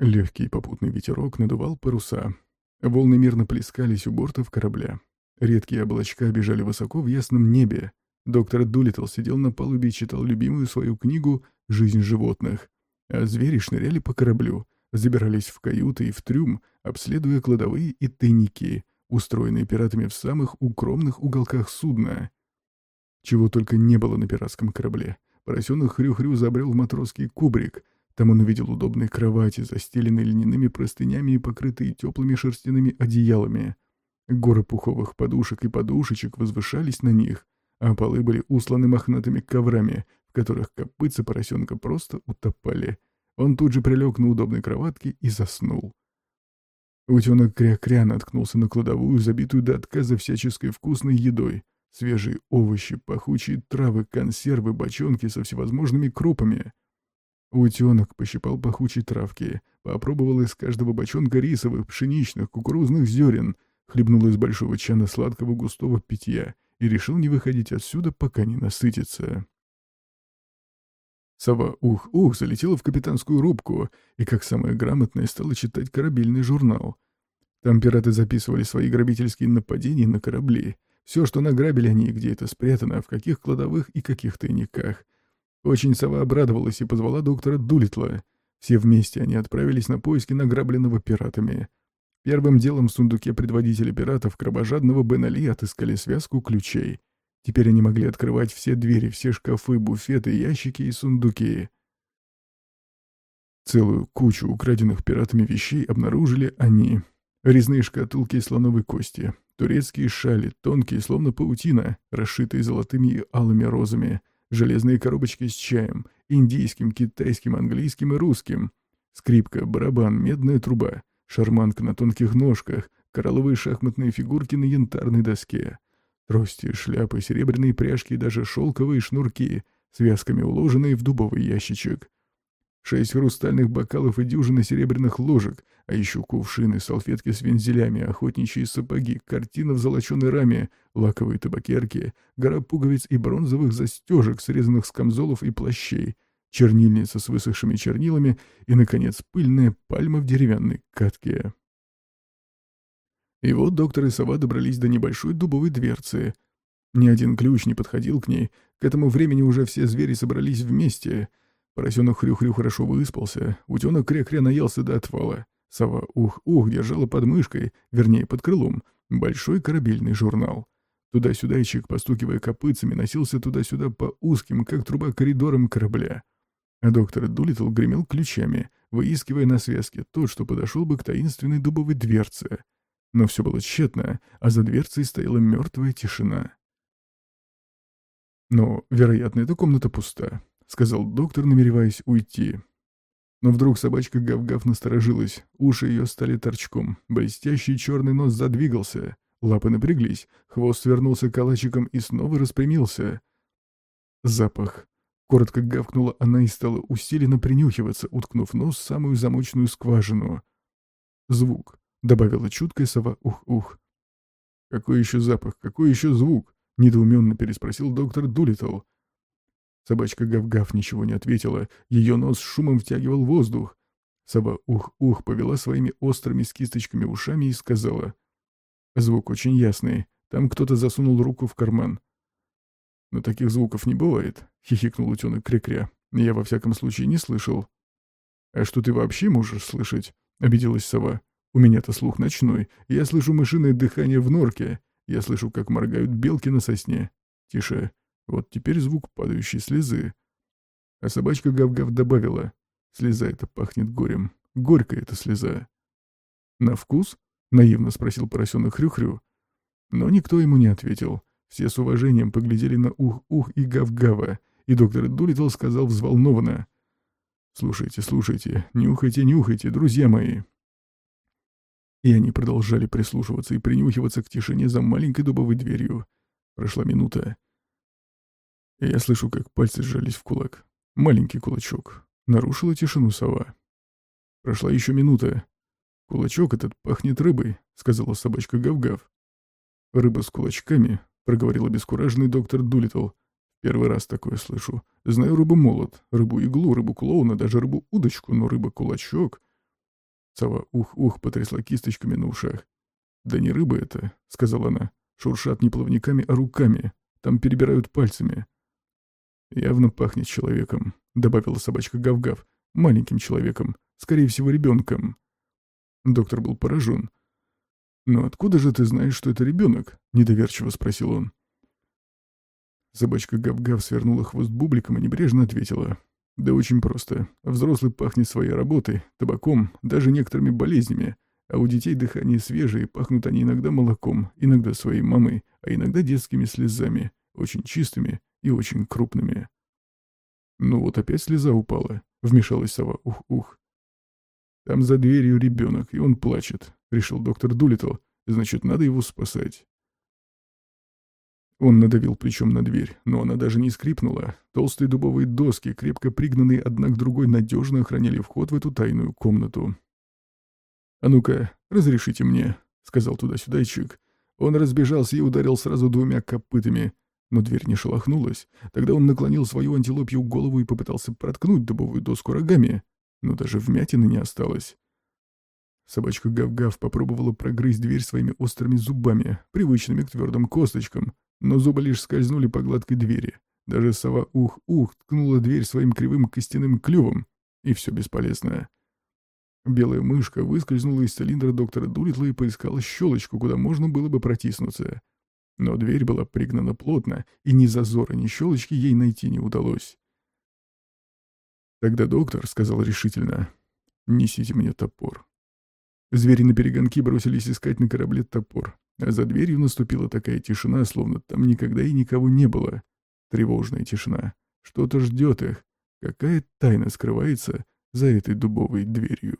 Легкий попутный ветерок надувал паруса. Волны мирно плескались у бортов корабля. Редкие облачка бежали высоко в ясном небе. Доктор Дулиттл сидел на палубе и читал любимую свою книгу «Жизнь животных». А звери шныряли по кораблю, забирались в каюты и в трюм, обследуя кладовые и тайники, устроенные пиратами в самых укромных уголках судна. Чего только не было на пиратском корабле. Поросенок Хрю-Хрю забрел в матросский кубрик. Там он увидел удобные кровати, застеленные льняными простынями и покрытые теплыми шерстяными одеялами. Горы пуховых подушек и подушечек возвышались на них, а полы были усланы мохнатыми коврами, в которых копытца поросенка просто утопали. Он тут же прилег на удобной кроватке и заснул. Утенок кря-кря наткнулся на кладовую, забитую до отказа всяческой вкусной едой. Свежие овощи, пахучие травы, консервы, бочонки со всевозможными крупами. Утенок пощипал пахучие травки, попробовал из каждого бочонка рисовых, пшеничных, кукурузных зерен, хлебнул из большого чана сладкого густого питья и решил не выходить отсюда, пока не насытится. Сова ух-ух залетела в капитанскую рубку и, как самая грамотная, стала читать корабельный журнал. Там пираты записывали свои грабительские нападения на корабли, все, что награбили они где это спрятано, в каких кладовых и каких тайниках. Очень сова обрадовалась и позвала доктора Дулитла. Все вместе они отправились на поиски награбленного пиратами. Первым делом в сундуке предводителя пиратов кровожадного Бен Али отыскали связку ключей. Теперь они могли открывать все двери, все шкафы, буфеты, ящики и сундуки. Целую кучу украденных пиратами вещей обнаружили они. Резные шкатулки из слоновой кости, турецкие шали, тонкие, словно паутина, расшитые золотыми и алыми розами, железные коробочки с чаем, индийским, китайским, английским и русским, скрипка, барабан, медная труба, шарманка на тонких ножках, коралловые шахматные фигурки на янтарной доске — Трости, шляпы, серебряные пряжки и даже шелковые шнурки, связками уложенные в дубовый ящичек. Шесть хрустальных бокалов и дюжины серебряных ложек, а еще кувшины, салфетки с вензелями, охотничьи сапоги, картина в золоченой раме, лаковые табакерки, гора пуговиц и бронзовых застежек, срезанных с камзолов и плащей, чернильница с высохшими чернилами и, наконец, пыльная пальма в деревянной катке. И вот доктор и сова добрались до небольшой дубовой дверцы. Ни один ключ не подходил к ней. К этому времени уже все звери собрались вместе. Поросенок Хрю-Хрю хорошо выспался. Утенок Кря-Кря наелся до отвала. Сова Ух-Ух держала под мышкой, вернее, под крылом, большой корабельный журнал. Туда-сюда Ичик, постукивая копытцами, носился туда-сюда по узким, как труба, коридорам корабля. А доктор Дулитл гремел ключами, выискивая на связке тот, что подошел бы к таинственной дубовой дверце. Но все было тщетно, а за дверцей стояла мертвая тишина. «Но, вероятно, эта комната пуста», — сказал доктор, намереваясь уйти. Но вдруг собачка Гав-Гав насторожилась, уши ее стали торчком, блестящий черный нос задвигался, лапы напряглись, хвост свернулся калачиком и снова распрямился. Запах. Коротко гавкнула она и стала усиленно принюхиваться, уткнув нос в самую замочную скважину. Звук. — добавила чуткая сова «Ух-ух». «Какой еще запах? Какой еще звук?» — недоуменно переспросил доктор Дулитл. Собачка Гав-Гав ничего не ответила, ее нос шумом втягивал воздух. Сова «Ух-ух» повела своими острыми с кисточками ушами и сказала. «Звук очень ясный. Там кто-то засунул руку в карман». «Но таких звуков не бывает», — хихикнул утенок Крекря. «Я во всяком случае не слышал». «А что ты вообще можешь слышать?» — обиделась сова. У меня-то слух ночной. Я слышу мышиное дыхание в норке. Я слышу, как моргают белки на сосне. Тише. Вот теперь звук падающей слезы. А собачка Гав-Гав добавила. Слеза эта пахнет горем. Горькая эта слеза. «На вкус?» — наивно спросил поросенок Хрю-Хрю. Но никто ему не ответил. Все с уважением поглядели на Ух-Ух и Гав-Гава, и доктор Дулитл сказал взволнованно. «Слушайте, слушайте, нюхайте, нюхайте, друзья мои. И они продолжали прислушиваться и принюхиваться к тишине за маленькой дубовой дверью. Прошла минута. Я слышу, как пальцы сжались в кулак. Маленький кулачок. Нарушила тишину сова. Прошла еще минута. «Кулачок этот пахнет рыбой», — сказала собачка Гав-Гав. «Рыба с кулачками», — проговорил обескураженный доктор Дулитл. «Первый раз такое слышу. Знаю рыбу-молот, рыбу-иглу, рыбу-клоуна, даже рыбу-удочку, но рыба-кулачок...» Сова ух-ух потрясла кисточками на ушах. «Да не рыба это», — сказала она. «Шуршат не плавниками, а руками. Там перебирают пальцами». «Явно пахнет человеком», — добавила собачка Гав-Гав. «Маленьким человеком. Скорее всего, ребенком». Доктор был поражен. «Но откуда же ты знаешь, что это ребенок?» — недоверчиво спросил он. Собачка Гав-Гав свернула хвост бубликом и небрежно ответила. «Да очень просто. Взрослый пахнет своей работой, табаком, даже некоторыми болезнями. А у детей дыхание свежее, пахнут они иногда молоком, иногда своей мамой, а иногда детскими слезами, очень чистыми и очень крупными». «Ну вот опять слеза упала», — вмешалась сова. «Ух-ух». «Там за дверью ребенок, и он плачет», — решил доктор Дулитл. «Значит, надо его спасать». Он надавил плечом на дверь, но она даже не скрипнула. Толстые дубовые доски, крепко пригнанные одна к другой, надежно охраняли вход в эту тайную комнату. «А ну-ка, разрешите мне», — сказал туда-сюда Чик. Он разбежался и ударил сразу двумя копытами. Но дверь не шелохнулась. Тогда он наклонил свою антилопью голову и попытался проткнуть дубовую доску рогами. Но даже вмятины не осталось. Собачка Гав-Гав попробовала прогрызть дверь своими острыми зубами, привычными к твердым косточкам, но зубы лишь скользнули по гладкой двери. Даже сова ух-ух ткнула дверь своим кривым костяным клювом, и все бесполезно. Белая мышка выскользнула из цилиндра доктора Дулитла и поискала щелочку, куда можно было бы протиснуться. Но дверь была пригнана плотно, и ни зазора, ни щелочки ей найти не удалось. Тогда доктор сказал решительно, «Несите мне топор». Звери на перегонки бросились искать на корабле топор. А за дверью наступила такая тишина, словно там никогда и никого не было. Тревожная тишина. Что-то ждет их. Какая тайна скрывается за этой дубовой дверью?